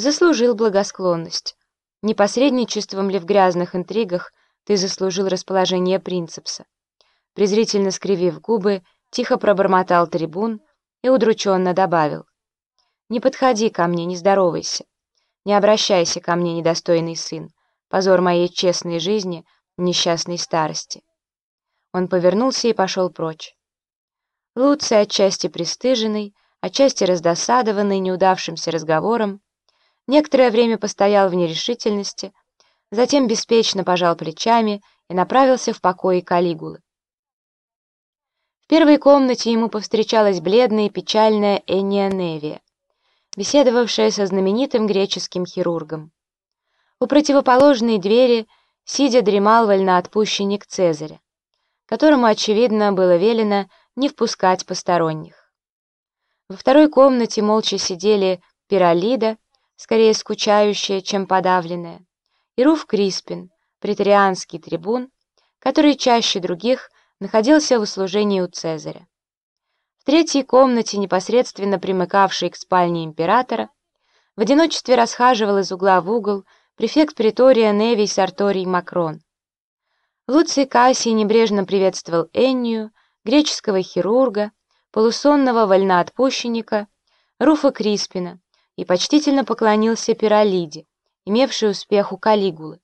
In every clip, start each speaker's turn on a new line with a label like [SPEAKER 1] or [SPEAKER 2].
[SPEAKER 1] заслужил благосклонность. Не посредничеством ли в грязных интригах ты заслужил расположение принцепса? Презрительно скривив губы, тихо пробормотал трибун и удрученно добавил. «Не подходи ко мне, не здоровайся. Не обращайся ко мне, недостойный сын, позор моей честной жизни, несчастной старости». Он повернулся и пошел прочь. Луций, отчасти пристыженный, отчасти раздосадованный неудавшимся разговором, некоторое время постоял в нерешительности, затем беспечно пожал плечами и направился в покои Калигулы. В первой комнате ему повстречалась бледная и печальная Энния Невия, беседовавшая со знаменитым греческим хирургом. У противоположной двери, сидя, дремал вольноотпущенник Цезаря, которому, очевидно, было велено не впускать посторонних. Во второй комнате молча сидели Пиролида, скорее скучающая, чем подавленная, и Руф Криспин, претарианский трибун, который чаще других находился в услужении у Цезаря. В третьей комнате, непосредственно примыкавшей к спальне императора, в одиночестве расхаживал из угла в угол префект притория Невий Сарторий Макрон. Луций Кассий небрежно приветствовал Эннию, греческого хирурга, полусонного вольноотпущенника Руфа Криспина и почтительно поклонился Пиролиде, имевшей успех у Калигулы.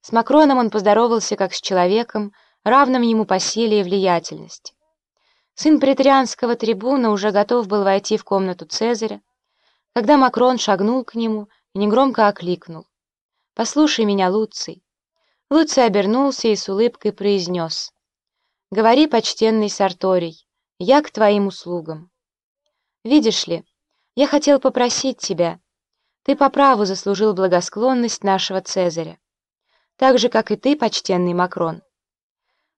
[SPEAKER 1] С Макроном он поздоровался как с человеком, равным ему по силе и влиятельности. Сын претарианского трибуна уже готов был войти в комнату Цезаря, когда Макрон шагнул к нему и негромко окликнул. «Послушай меня, Луций». Луций обернулся и с улыбкой произнес. Говори, почтенный Сарторий, я к твоим услугам. Видишь ли, я хотел попросить тебя, ты по праву заслужил благосклонность нашего Цезаря, так же, как и ты, почтенный Макрон.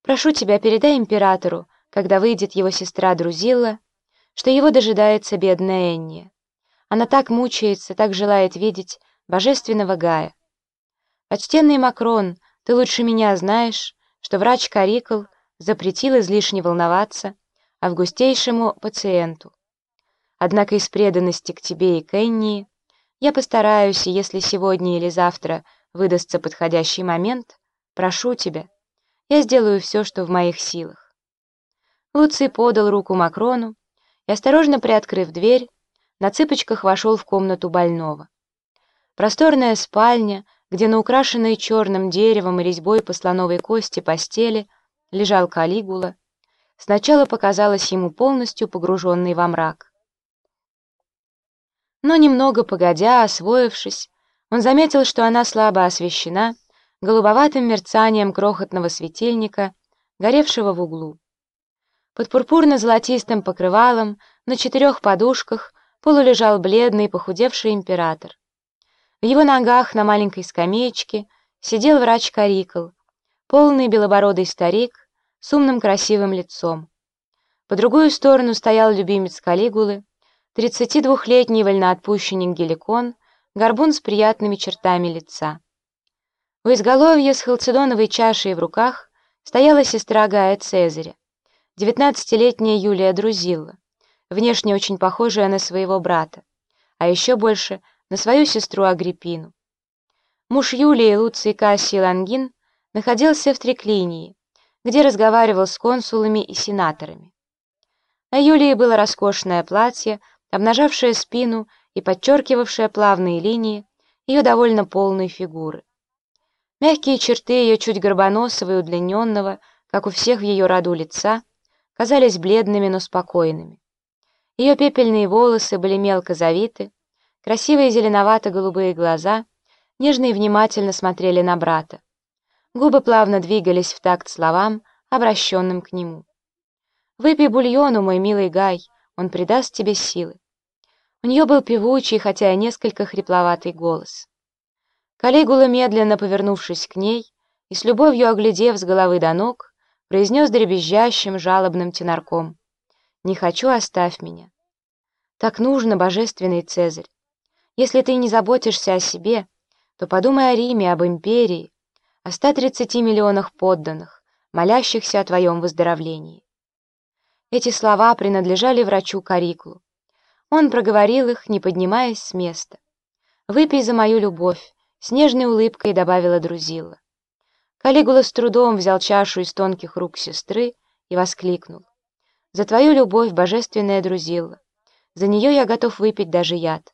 [SPEAKER 1] Прошу тебя, передай императору, когда выйдет его сестра Друзилла, что его дожидается бедная Энния. Она так мучается, так желает видеть божественного Гая. Почтенный Макрон, ты лучше меня знаешь, что врач Карикл — запретил излишне волноваться августейшему пациенту. Однако из преданности к тебе и Кенни я постараюсь, если сегодня или завтра выдастся подходящий момент, прошу тебя, я сделаю все, что в моих силах. Луций подал руку Макрону и, осторожно приоткрыв дверь, на цыпочках вошел в комнату больного. Просторная спальня, где на украшенной черным деревом и резьбой по слоновой кости постели — лежал Калигула, сначала показалась ему полностью погруженной во мрак. Но немного погодя, освоившись, он заметил, что она слабо освещена голубоватым мерцанием крохотного светильника, горевшего в углу. Под пурпурно-золотистым покрывалом на четырех подушках полулежал бледный похудевший император. В его ногах на маленькой скамеечке сидел врач Карикл, полный белобородый старик с умным красивым лицом. По другую сторону стоял любимец Калигулы, 32-летний вольноотпущенник Геликон, горбун с приятными чертами лица. У изголовья с халцедоновой чашей в руках стояла сестра Гая Цезаря, 19-летняя Юлия Друзилла, внешне очень похожая на своего брата, а еще больше на свою сестру Агриппину. Муж Юлии, Луций Кассий Лангин, находился в Триклинии, где разговаривал с консулами и сенаторами. На Юлии было роскошное платье, обнажавшее спину и подчеркивавшее плавные линии ее довольно полной фигуры. Мягкие черты ее чуть горбоносого и удлиненного, как у всех в ее роду лица, казались бледными, но спокойными. Ее пепельные волосы были мелко завиты, красивые зеленовато-голубые глаза нежно и внимательно смотрели на брата. Губы плавно двигались в такт словам, обращенным к нему. «Выпей бульону, мой милый Гай, он придаст тебе силы». У нее был певучий, хотя и несколько хрипловатый голос. Калигула, медленно повернувшись к ней и с любовью оглядев с головы до ног, произнес дребезжащим, жалобным тенарком. «Не хочу, оставь меня». «Так нужно, божественный Цезарь. Если ты не заботишься о себе, то подумай о Риме, об империи, о 130 миллионах подданных, молящихся о твоем выздоровлении. Эти слова принадлежали врачу Кариклу. Он проговорил их, не поднимаясь с места. «Выпей за мою любовь», — с нежной улыбкой добавила Друзила. Калигула с трудом взял чашу из тонких рук сестры и воскликнул. «За твою любовь, божественная Друзила! За нее я готов выпить даже яд!»